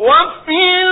وفي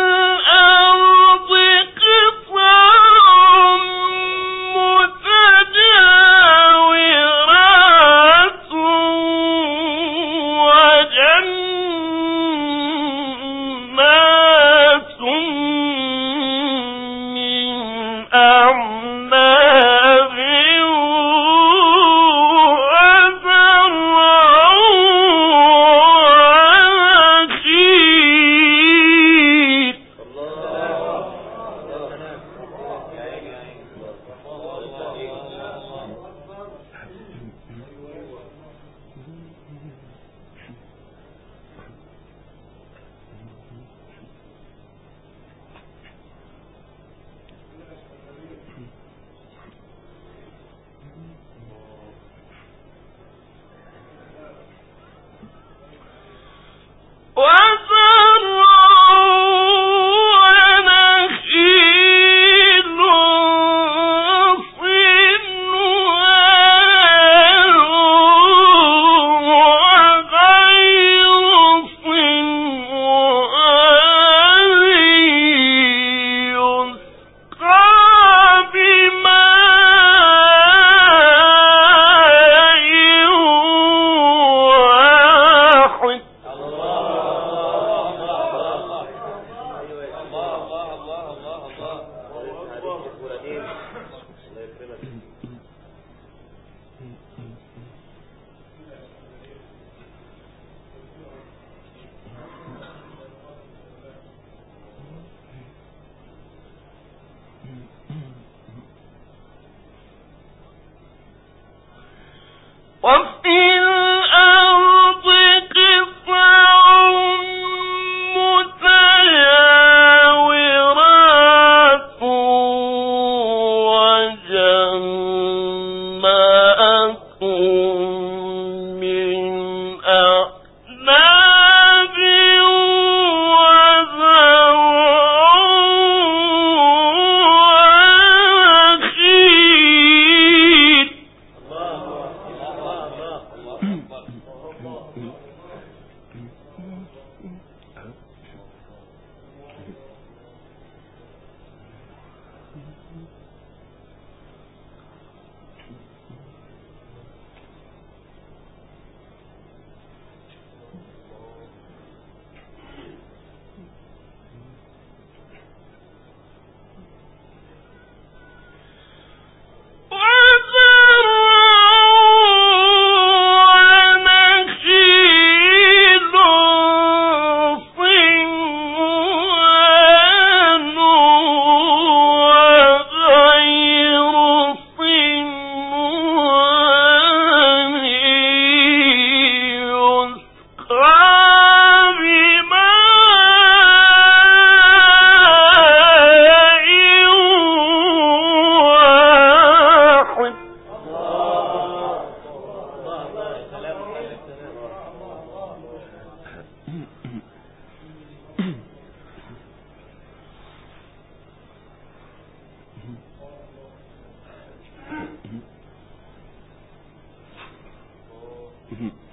Mm-hmm.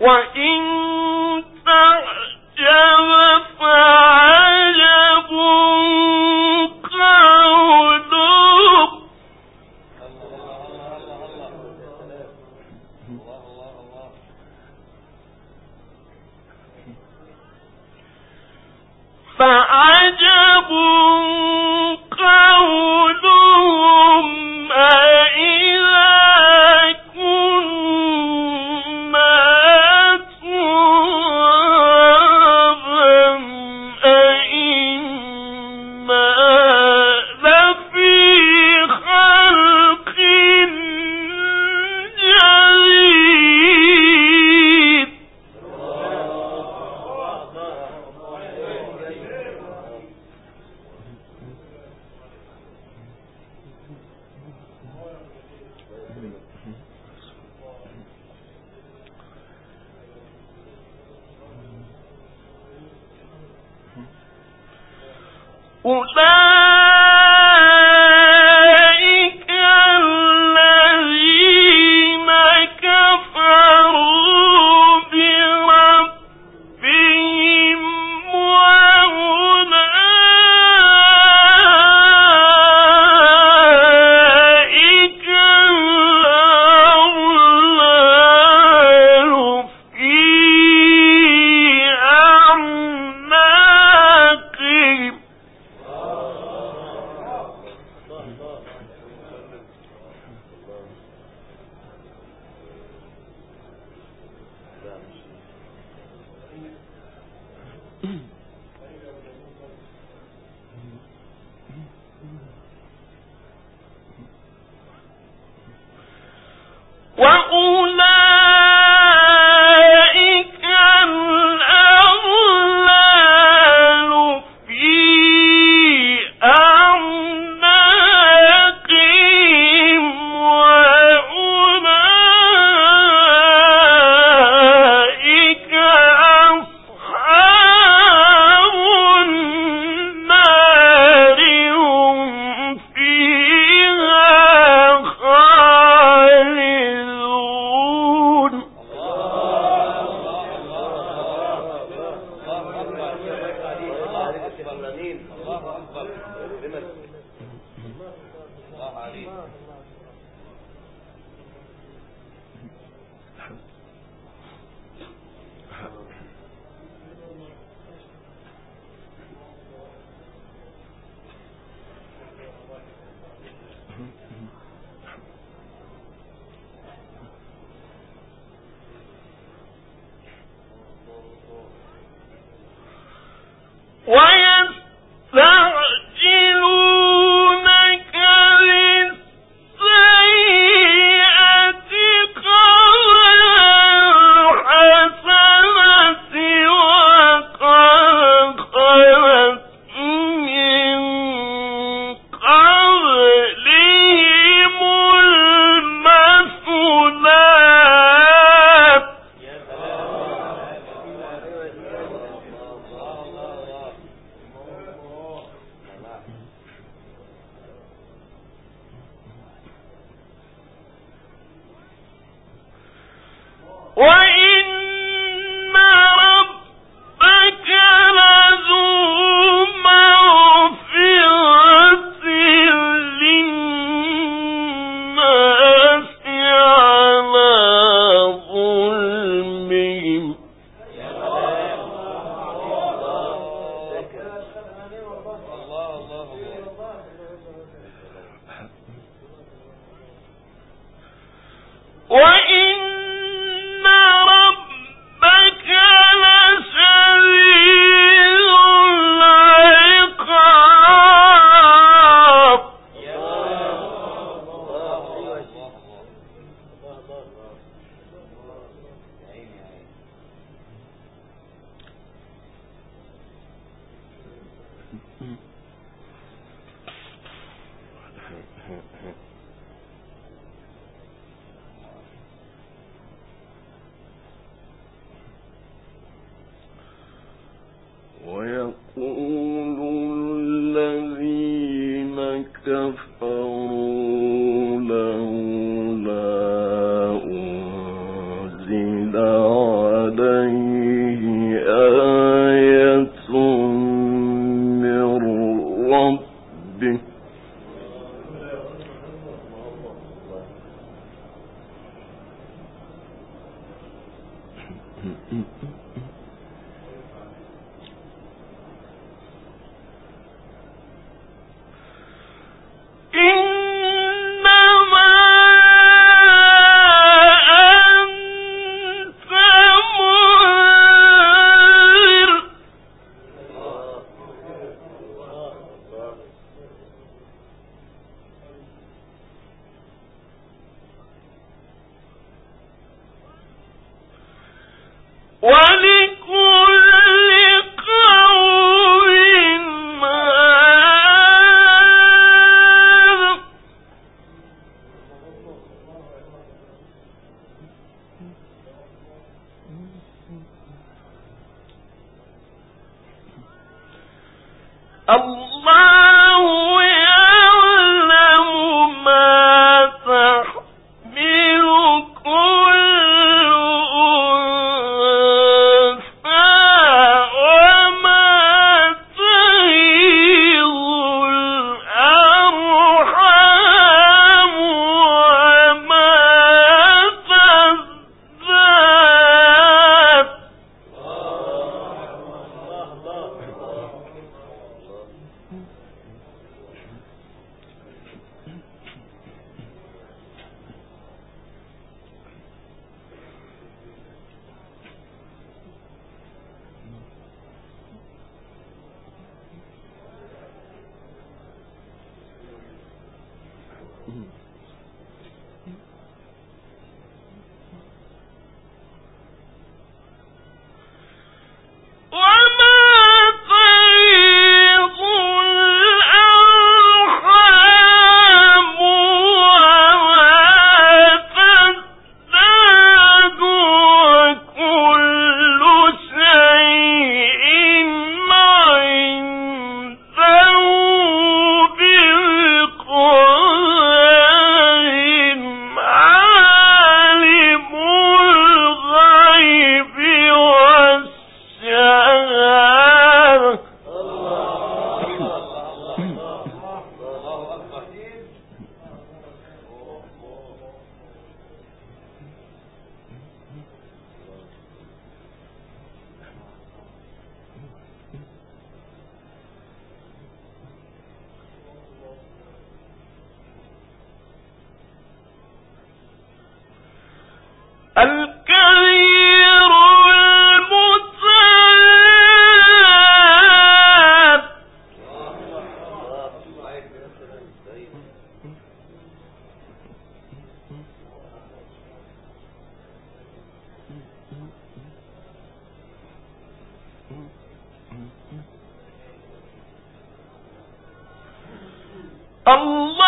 وإن لا عالم الغيب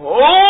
Oh!